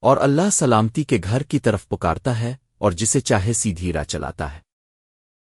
اور اللہ سلامتی کے گھر کی طرف پکارتا ہے اور جسے چاہے سیدھی راہ چلاتا ہے۔